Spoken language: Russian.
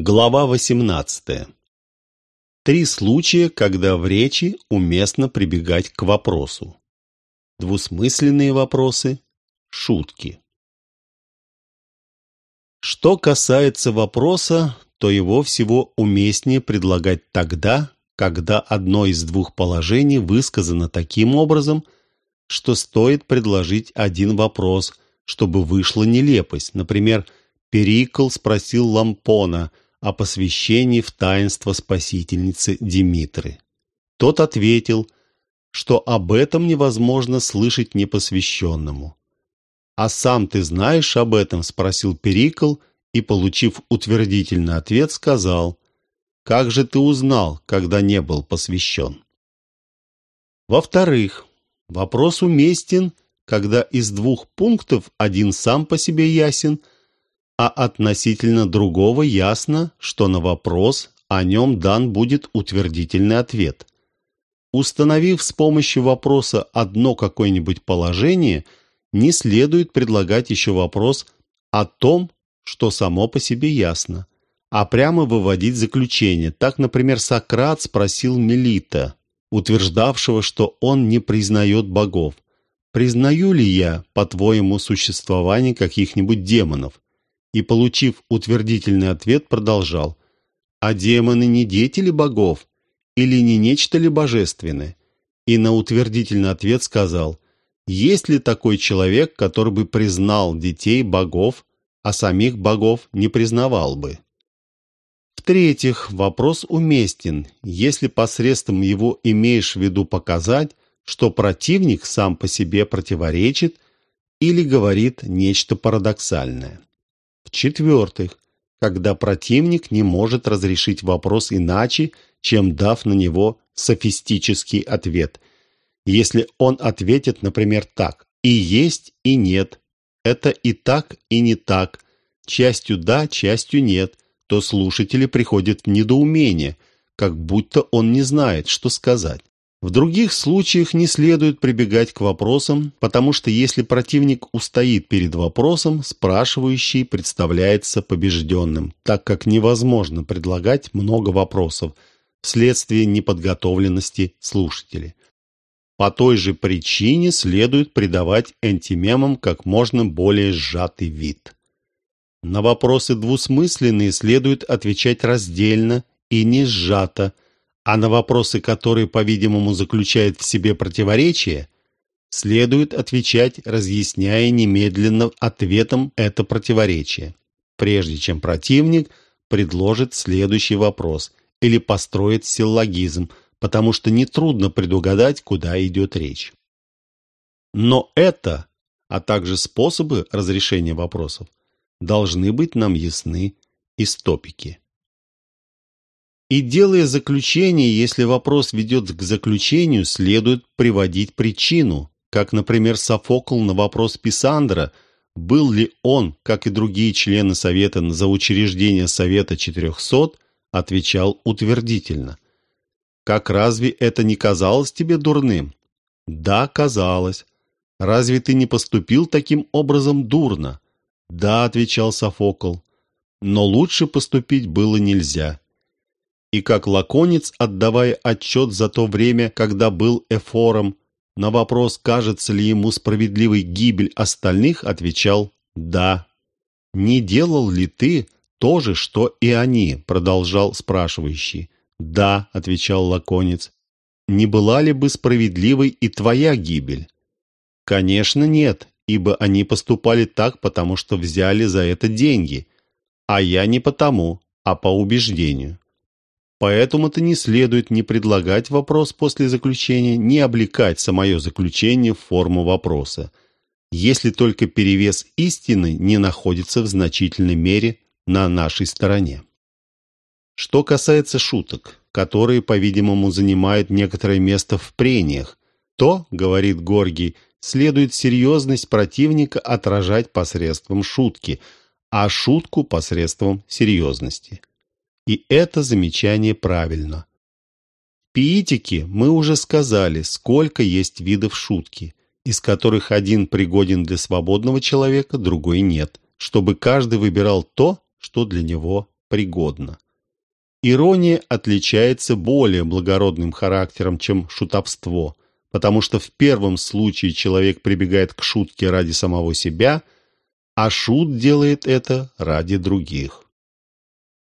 Глава 18. Три случая, когда в речи уместно прибегать к вопросу. Двусмысленные вопросы, шутки. Что касается вопроса, то его всего уместнее предлагать тогда, когда одно из двух положений высказано таким образом, что стоит предложить один вопрос, чтобы вышла нелепость. Например, Перикл спросил Лампона – о посвящении в таинство спасительницы Димитры. Тот ответил, что об этом невозможно слышать непосвященному. «А сам ты знаешь об этом?» – спросил Перикл и, получив утвердительный ответ, сказал, «Как же ты узнал, когда не был посвящен?» Во-вторых, вопрос уместен, когда из двух пунктов один сам по себе ясен – а относительно другого ясно, что на вопрос о нем дан будет утвердительный ответ. Установив с помощью вопроса одно какое-нибудь положение, не следует предлагать еще вопрос о том, что само по себе ясно, а прямо выводить заключение. Так, например, Сократ спросил Мелита, утверждавшего, что он не признает богов. «Признаю ли я, по-твоему, существование каких-нибудь демонов?» И, получив утвердительный ответ, продолжал. «А демоны не дети ли богов? Или не нечто ли божественное?» И на утвердительный ответ сказал, «Есть ли такой человек, который бы признал детей богов, а самих богов не признавал бы?» В-третьих, вопрос уместен, если посредством его имеешь в виду показать, что противник сам по себе противоречит или говорит нечто парадоксальное. В-четвертых, когда противник не может разрешить вопрос иначе, чем дав на него софистический ответ. Если он ответит, например, так «и есть, и нет», «это и так, и не так», «частью да, частью нет», то слушатели приходят в недоумение, как будто он не знает, что сказать. В других случаях не следует прибегать к вопросам, потому что если противник устоит перед вопросом, спрашивающий представляется побежденным, так как невозможно предлагать много вопросов вследствие неподготовленности слушателей. По той же причине следует придавать антимемам как можно более сжатый вид. На вопросы двусмысленные следует отвечать раздельно и не сжато – а на вопросы, которые, по-видимому, заключают в себе противоречие, следует отвечать, разъясняя немедленно ответом это противоречие, прежде чем противник предложит следующий вопрос или построит силлогизм, потому что нетрудно предугадать, куда идет речь. Но это, а также способы разрешения вопросов, должны быть нам ясны из топики. И делая заключение, если вопрос ведет к заключению, следует приводить причину, как, например, Софокл на вопрос Писандра, был ли он, как и другие члены Совета за учреждение Совета 400, отвечал утвердительно. «Как разве это не казалось тебе дурным?» «Да, казалось. Разве ты не поступил таким образом дурно?» «Да», — отвечал Софокл. «Но лучше поступить было нельзя» и как лаконец, отдавая отчет за то время, когда был эфором, на вопрос, кажется ли ему справедливой гибель остальных, отвечал «да». «Не делал ли ты то же, что и они?» – продолжал спрашивающий. «Да», – отвечал лаконец. «Не была ли бы справедливой и твоя гибель?» «Конечно, нет, ибо они поступали так, потому что взяли за это деньги, а я не потому, а по убеждению». Поэтому-то не следует ни предлагать вопрос после заключения, ни облекать самое заключение в форму вопроса, если только перевес истины не находится в значительной мере на нашей стороне. Что касается шуток, которые, по-видимому, занимают некоторое место в прениях, то, говорит Горгий, следует серьезность противника отражать посредством шутки, а шутку посредством серьезности. И это замечание правильно. Пиитики мы уже сказали, сколько есть видов шутки, из которых один пригоден для свободного человека, другой нет, чтобы каждый выбирал то, что для него пригодно. Ирония отличается более благородным характером, чем шутовство, потому что в первом случае человек прибегает к шутке ради самого себя, а шут делает это ради других.